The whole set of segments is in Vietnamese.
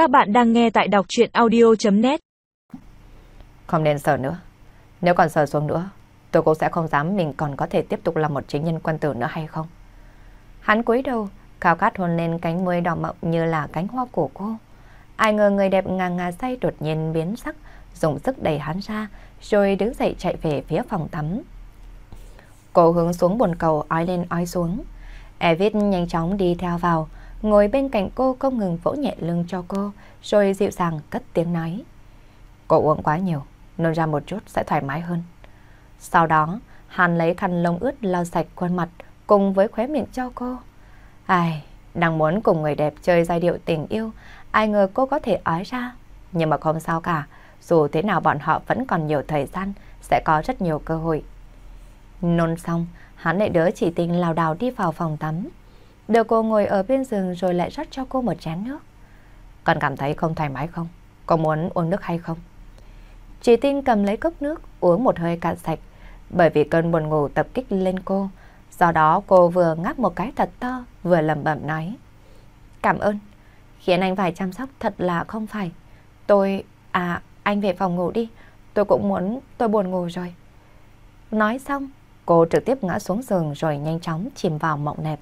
Các bạn đang nghe tại đọc chuyện audio.net Không nên sợ nữa. Nếu còn sợ xuống nữa, tôi cũng sẽ không dám mình còn có thể tiếp tục là một chính nhân quân tử nữa hay không. Hắn cúi đầu, cao cát hôn lên cánh môi đỏ mọng như là cánh hoa của cô. Ai ngờ người đẹp ngà ngà say đột nhiên biến sắc, dùng sức đẩy hắn ra, rồi đứng dậy chạy về phía phòng tắm. Cô hướng xuống bồn cầu ói lên ói xuống. Evit nhanh chóng đi theo vào, ngồi bên cạnh cô không ngừng vỗ nhẹ lưng cho cô, rồi dịu dàng cất tiếng nói. Cô uống quá nhiều, nôn ra một chút sẽ thoải mái hơn. Sau đó, hắn lấy khăn lông ướt lau sạch khuôn mặt cùng với khóe miệng cho cô. Ai, đang muốn cùng người đẹp chơi giai điệu tình yêu, ai ngờ cô có thể ói ra. Nhưng mà không sao cả, dù thế nào bọn họ vẫn còn nhiều thời gian, sẽ có rất nhiều cơ hội. Nôn xong, hắn lại đỡ chỉ tình lào đào đi vào phòng tắm. Đưa cô ngồi ở bên giường rồi lại rót cho cô một chén nước. Còn cảm thấy không thoải mái không? Có muốn uống nước hay không? Chỉ tinh cầm lấy cốc nước, uống một hơi cạn sạch, bởi vì cơn buồn ngủ tập kích lên cô. Do đó cô vừa ngáp một cái thật to, vừa lẩm bẩm nói. Cảm ơn, khiến anh phải chăm sóc thật là không phải. Tôi, à, anh về phòng ngủ đi, tôi cũng muốn, tôi buồn ngủ rồi. Nói xong, cô trực tiếp ngã xuống giường rồi nhanh chóng chìm vào mộng đẹp.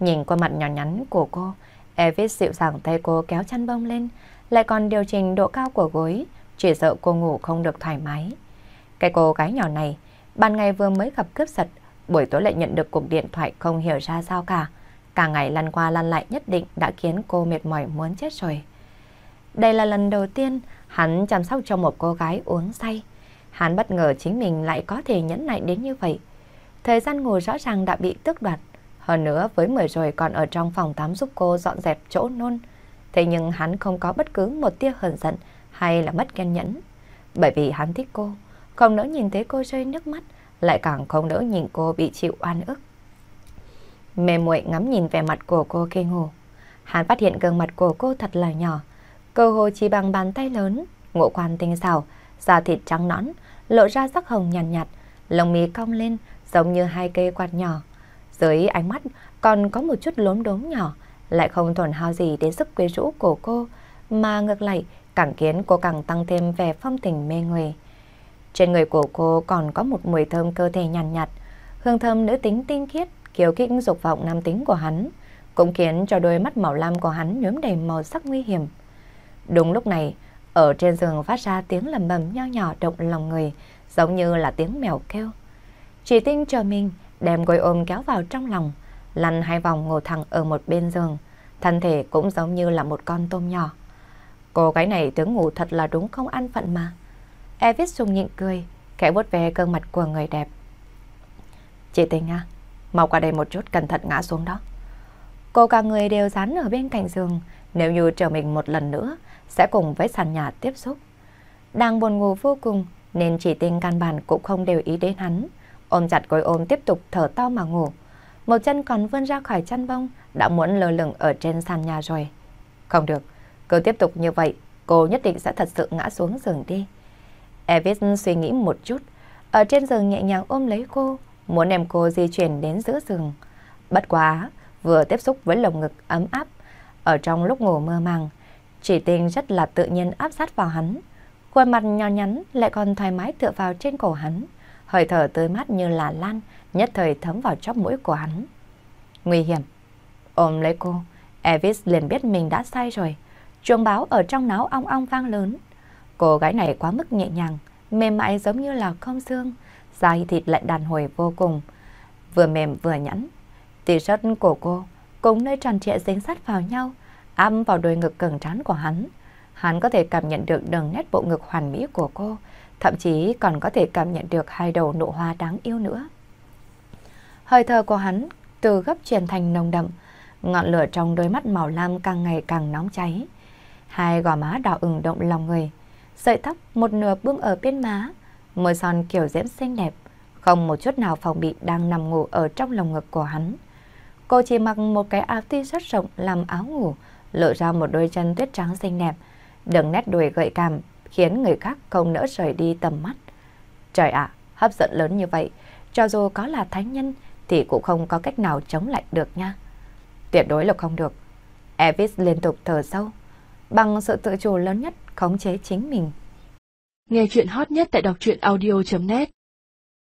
Nhìn qua mặt nhỏ nhắn của cô, Evis dịu dàng tay cô kéo chăn bông lên, lại còn điều chỉnh độ cao của gối, chỉ sợ cô ngủ không được thoải mái. Cái cô gái nhỏ này, ban ngày vừa mới gặp cướp giật, buổi tối lại nhận được cuộc điện thoại không hiểu ra sao cả. Cả ngày lăn qua lăn lại nhất định đã khiến cô mệt mỏi muốn chết rồi. Đây là lần đầu tiên hắn chăm sóc cho một cô gái uống say. Hắn bất ngờ chính mình lại có thể nhẫn nại đến như vậy. Thời gian ngủ rõ ràng đã bị tước đoạt. Hơn nữa với mười rồi còn ở trong phòng tắm giúp cô dọn dẹp chỗ nôn. Thế nhưng hắn không có bất cứ một tia hờn giận hay là mất kiên nhẫn. Bởi vì hắn thích cô, không nỡ nhìn thấy cô rơi nước mắt, lại càng không nỡ nhìn cô bị chịu oan ức. Mê muội ngắm nhìn vẻ mặt của cô khi ngủ. Hắn phát hiện gương mặt của cô thật là nhỏ, cơ hồ chỉ bằng bàn tay lớn, ngộ quan tinh xảo, da thịt trắng nõn, lộ ra sắc hồng nhàn nhạt, nhạt, lông mí cong lên giống như hai cây quạt nhỏ. Dưới ánh mắt còn có một chút lốm đốm nhỏ, lại không tổn hao gì đến sức quyến rũ của cô, mà ngược lại càng khiến cô càng tăng thêm vẻ phong tình mê người. Trên người của cô còn có một mùi thơm cơ thể nhàn nhạt, nhạt, hương thơm nữ tính tinh khiết, kiều kích dục vọng nam tính của hắn, cũng khiến cho đôi mắt màu lam của hắn nhuốm đầy màu sắc nguy hiểm. Đúng lúc này, ở trên giường phát ra tiếng lầm bầm nho nhỏ động lòng người, giống như là tiếng mèo kêu. Chỉ tinh chờ mình, đem gối ôm kéo vào trong lòng, lăn hai vòng ngồi thẳng ở một bên giường, thân thể cũng giống như là một con tôm nhỏ. Cô gái này tướng ngủ thật là đúng không ăn phận mà. Evis sung nhịn cười, khẽ vuốt ve gương mặt của người đẹp. Chị Tình à, mau qua đây một chút cẩn thận ngã xuống đó. Cô cả người đều dán ở bên cạnh giường, nếu như trở mình một lần nữa, sẽ cùng với sàn nhà tiếp xúc. Đang buồn ngủ vô cùng, nên chỉ tình căn bản cũng không đều ý đến hắn. Ôm chặt gối ôm tiếp tục thở to mà ngủ. Một chân còn vươn ra khỏi chăn bông, đã muốn lơ lửng ở trên sàn nhà rồi. Không được, cứ tiếp tục như vậy, cô nhất định sẽ thật sự ngã xuống giường đi. Evis suy nghĩ một chút, ở trên giường nhẹ nhàng ôm lấy cô, muốn đem cô di chuyển đến giữa giường. Bất quá, vừa tiếp xúc với lồng ngực ấm áp, ở trong lúc ngủ mơ màng, chỉ tình rất là tự nhiên áp sát vào hắn. Khuôn mặt nhỏ nhắn lại còn thoải mái tựa vào trên cổ hắn, hơi thở tươi mát như là lan, nhất thời thấm vào chóp mũi của hắn. Nguy hiểm. Ôm lấy cô, Evis liền biết mình đã sai rồi. Chuông báo ở trong náo ong ong vang lớn. Cô gái này quá mức nhẹ nhàng, mềm mại giống như là không xương, da thịt lại đàn hồi vô cùng, vừa mềm vừa nhẵn. T-shirt của cô cùng nơi tròn trịa dính sát vào nhau, áp vào đôi ngực cứng trán của hắn. Hắn có thể cảm nhận được đường nét bộ ngực hoàn mỹ của cô, thậm chí còn có thể cảm nhận được hai đầu nụ hoa đáng yêu nữa. Hơi thở của hắn từ gấp chuyển thành nồng đậm, ngọn lửa trong đôi mắt màu lam càng ngày càng nóng cháy. Hai gò má đỏ ửng động lòng người, sợi tóc một nửa bưng ở bên má, môi son kiểu diễm xinh đẹp, không một chút nào phòng bị đang nằm ngủ ở trong lồng ngực của hắn. Cô chỉ mặc một cái áo tuy rất rộng làm áo ngủ, lộ ra một đôi chân tuyết trắng xinh đẹp, đường nét đùi gợi cảm, khiến người khác không nỡ rời đi tầm mắt. Trời ạ, hấp dẫn lớn như vậy, cho dù có là thánh nhân thì cũng không có cách nào chống lại được nha. Tuyệt đối là không được. Evis liên tục thở sâu. bằng sự tự chủ lớn nhất khống chế chính mình. Nghe chuyện hot nhất tại đọc truyện audio.net